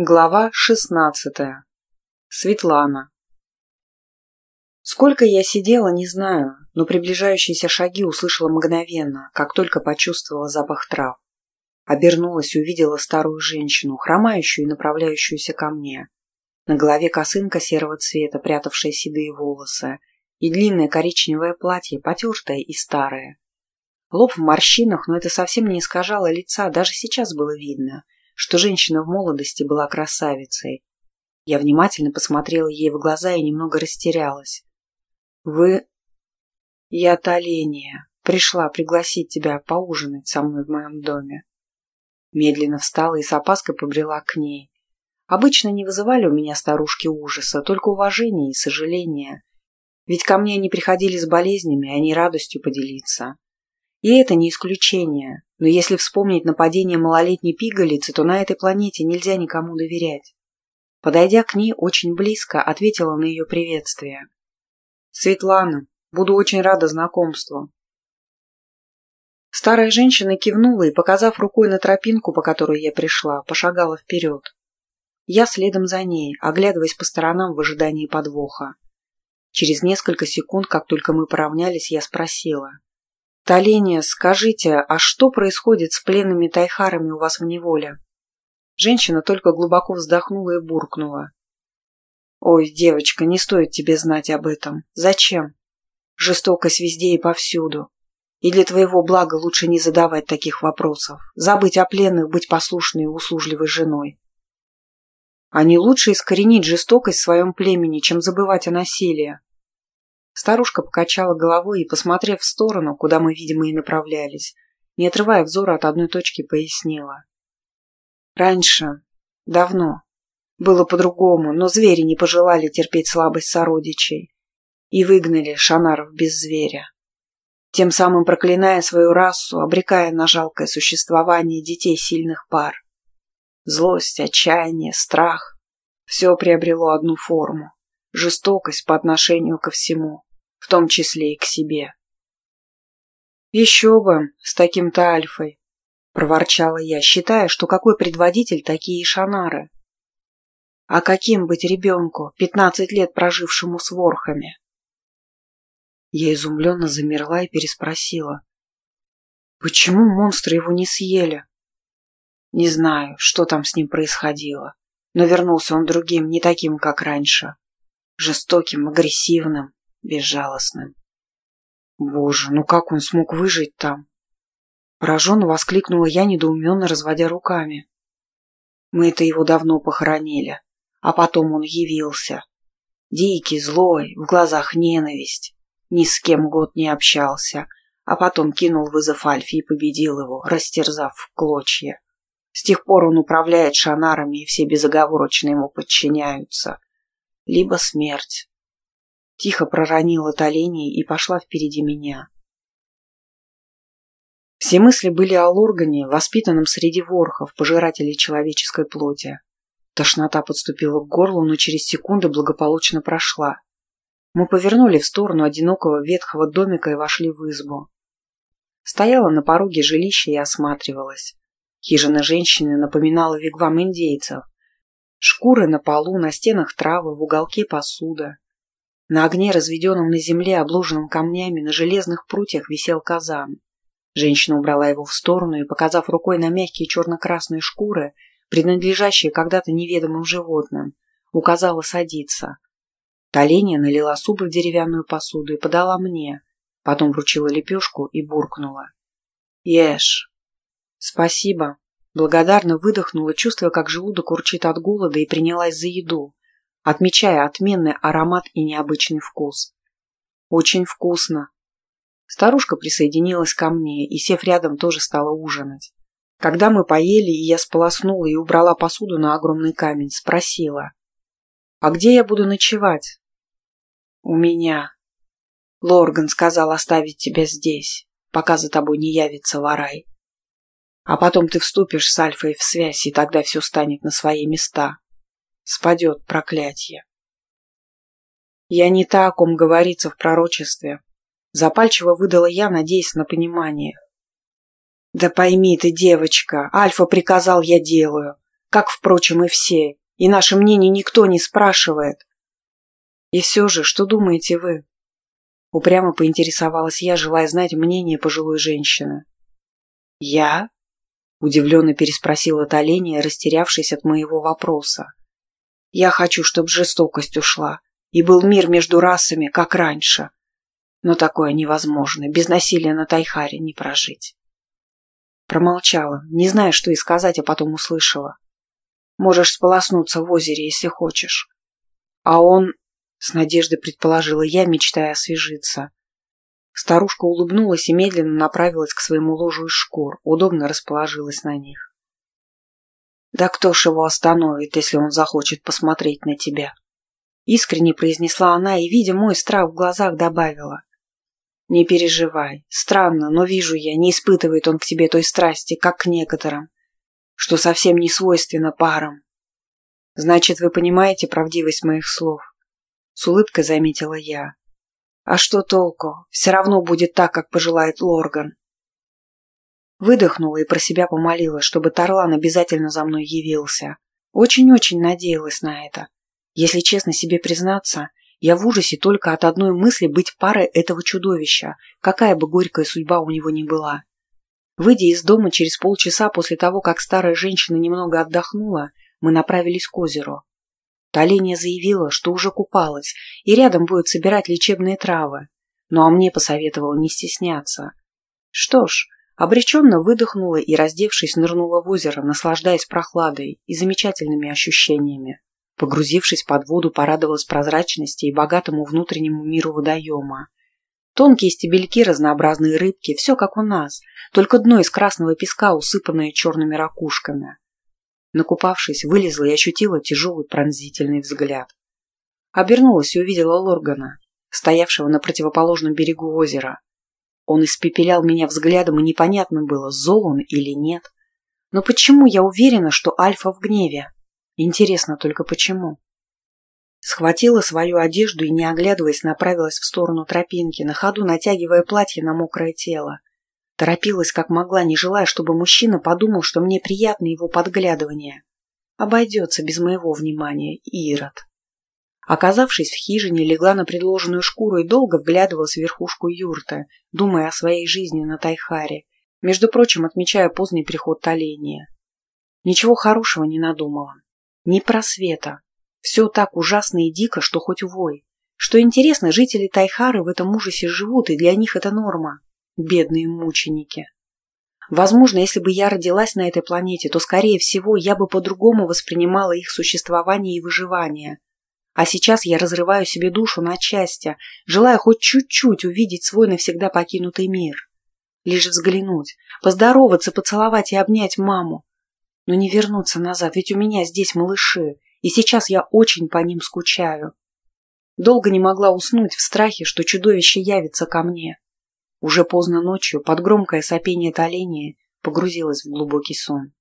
Глава шестнадцатая. Светлана. Сколько я сидела, не знаю, но приближающиеся шаги услышала мгновенно, как только почувствовала запах трав. Обернулась и увидела старую женщину, хромающую и направляющуюся ко мне. На голове косынка серого цвета, прятавшая седые волосы, и длинное коричневое платье, потертое и старое. Лоб в морщинах, но это совсем не искажало лица, даже сейчас было видно, что женщина в молодости была красавицей. Я внимательно посмотрела ей в глаза и немного растерялась. «Вы...» «Я Толения. Пришла пригласить тебя поужинать со мной в моем доме». Медленно встала и с опаской побрела к ней. Обычно не вызывали у меня старушки ужаса, только уважения и сожаления. Ведь ко мне они приходили с болезнями, а не радостью поделиться. И это не исключение, но если вспомнить нападение малолетней пигалицы, то на этой планете нельзя никому доверять. Подойдя к ней очень близко, ответила на ее приветствие. «Светлана, буду очень рада знакомству». Старая женщина кивнула и, показав рукой на тропинку, по которой я пришла, пошагала вперед. Я следом за ней, оглядываясь по сторонам в ожидании подвоха. Через несколько секунд, как только мы поравнялись, я спросила. «Толения, скажите, а что происходит с пленными тайхарами у вас в неволе?» Женщина только глубоко вздохнула и буркнула. «Ой, девочка, не стоит тебе знать об этом. Зачем? Жестокость везде и повсюду. И для твоего блага лучше не задавать таких вопросов. Забыть о пленных, быть послушной и услужливой женой. А не лучше искоренить жестокость в своем племени, чем забывать о насилии. Старушка покачала головой и, посмотрев в сторону, куда мы, видимо, и направлялись, не отрывая взора от одной точки, пояснила. Раньше, давно, было по-другому, но звери не пожелали терпеть слабость сородичей и выгнали шанаров без зверя. Тем самым проклиная свою расу, обрекая на жалкое существование детей сильных пар. Злость, отчаяние, страх – все приобрело одну форму – жестокость по отношению ко всему, в том числе и к себе. «Еще бы, с таким-то альфой!» – проворчала я, считая, что какой предводитель такие шанары. А каким быть ребенку, пятнадцать лет прожившему с ворхами? Я изумленно замерла и переспросила. Почему монстры его не съели? Не знаю, что там с ним происходило, но вернулся он другим, не таким, как раньше. Жестоким, агрессивным, безжалостным. Боже, ну как он смог выжить там? Пораженно воскликнула я, недоуменно разводя руками. Мы это его давно похоронили, а потом он явился. Дикий, злой, в глазах ненависть. Ни с кем год не общался, а потом кинул вызов Альфе и победил его, растерзав в клочья. С тех пор он управляет шанарами, и все безоговорочно ему подчиняются. Либо смерть. Тихо проронила Толени и пошла впереди меня. Все мысли были о Лоргане, воспитанном среди ворхов, пожирателей человеческой плоти. Тошнота подступила к горлу, но через секунды благополучно прошла. Мы повернули в сторону одинокого ветхого домика и вошли в избу. Стояла на пороге жилища и осматривалась. Хижина женщины напоминала вигвам индейцев. Шкуры на полу, на стенах травы, в уголке посуда. На огне, разведенном на земле, обложенном камнями, на железных прутьях висел казан. Женщина убрала его в сторону и, показав рукой на мягкие черно-красные шкуры, принадлежащие когда-то неведомым животным, указала садиться. Толеня налила супы в деревянную посуду и подала мне, потом вручила лепешку и буркнула. «Ешь!» «Спасибо!» Благодарно выдохнула, чувствуя, как желудок урчит от голода, и принялась за еду, отмечая отменный аромат и необычный вкус. «Очень вкусно!» Старушка присоединилась ко мне и, сев рядом, тоже стала ужинать. Когда мы поели, и я сполоснула и убрала посуду на огромный камень, спросила. «А где я буду ночевать?» «У меня». Лорган сказал оставить тебя здесь, пока за тобой не явится Варай. А потом ты вступишь с Альфой в связь, и тогда все станет на свои места. Спадет проклятие. Я не та, о ком говорится в пророчестве. Запальчиво выдала я, надеясь на понимание. Да пойми ты, девочка, Альфа приказал, я делаю. как, впрочем, и все, и наше мнение никто не спрашивает. И все же, что думаете вы? Упрямо поинтересовалась я, желая знать мнение пожилой женщины. «Я?» – удивленно переспросила Толения, растерявшись от моего вопроса. «Я хочу, чтобы жестокость ушла, и был мир между расами, как раньше. Но такое невозможно, без насилия на Тайхаре не прожить». Промолчала, не зная, что и сказать, а потом услышала. «Можешь сполоснуться в озере, если хочешь». А он, с надеждой предположила я, мечтая освежиться. Старушка улыбнулась и медленно направилась к своему ложу из шкур, удобно расположилась на них. «Да кто ж его остановит, если он захочет посмотреть на тебя?» Искренне произнесла она и, видя мой страх в глазах, добавила. «Не переживай. Странно, но вижу я, не испытывает он к тебе той страсти, как к некоторым, что совсем не свойственно парам. Значит, вы понимаете правдивость моих слов?» С улыбкой заметила я. А что толку? Все равно будет так, как пожелает Лорган. Выдохнула и про себя помолила, чтобы Тарлан обязательно за мной явился. Очень-очень надеялась на это. Если честно себе признаться, я в ужасе только от одной мысли быть парой этого чудовища, какая бы горькая судьба у него ни была. Выйдя из дома через полчаса после того, как старая женщина немного отдохнула, мы направились к озеру. Толения заявила, что уже купалась, и рядом будет собирать лечебные травы. Ну а мне посоветовала не стесняться. Что ж, обреченно выдохнула и, раздевшись, нырнула в озеро, наслаждаясь прохладой и замечательными ощущениями. Погрузившись под воду, порадовалась прозрачности и богатому внутреннему миру водоема. Тонкие стебельки, разнообразные рыбки, все как у нас, только дно из красного песка, усыпанное черными ракушками. Накупавшись, вылезла и ощутила тяжелый пронзительный взгляд. Обернулась и увидела Лоргана, стоявшего на противоположном берегу озера. Он испепелял меня взглядом, и непонятно было, зол он или нет. Но почему я уверена, что Альфа в гневе? Интересно только почему. Схватила свою одежду и, не оглядываясь, направилась в сторону тропинки, на ходу натягивая платье на мокрое тело. Торопилась как могла, не желая, чтобы мужчина подумал, что мне приятно его подглядывание. Обойдется без моего внимания, Ирод. Оказавшись в хижине, легла на предложенную шкуру и долго вглядывалась в верхушку юрты, думая о своей жизни на Тайхаре, между прочим, отмечая поздний приход Толения. Ничего хорошего не надумала. Ни просвета. Все так ужасно и дико, что хоть вой. Что интересно, жители Тайхары в этом ужасе живут, и для них это норма. Бедные мученики. Возможно, если бы я родилась на этой планете, то, скорее всего, я бы по-другому воспринимала их существование и выживание. А сейчас я разрываю себе душу на части, желая хоть чуть-чуть увидеть свой навсегда покинутый мир. Лишь взглянуть, поздороваться, поцеловать и обнять маму. Но не вернуться назад, ведь у меня здесь малыши, и сейчас я очень по ним скучаю. Долго не могла уснуть в страхе, что чудовище явится ко мне. Уже поздно ночью, под громкое сопение толения, погрузилась в глубокий сон.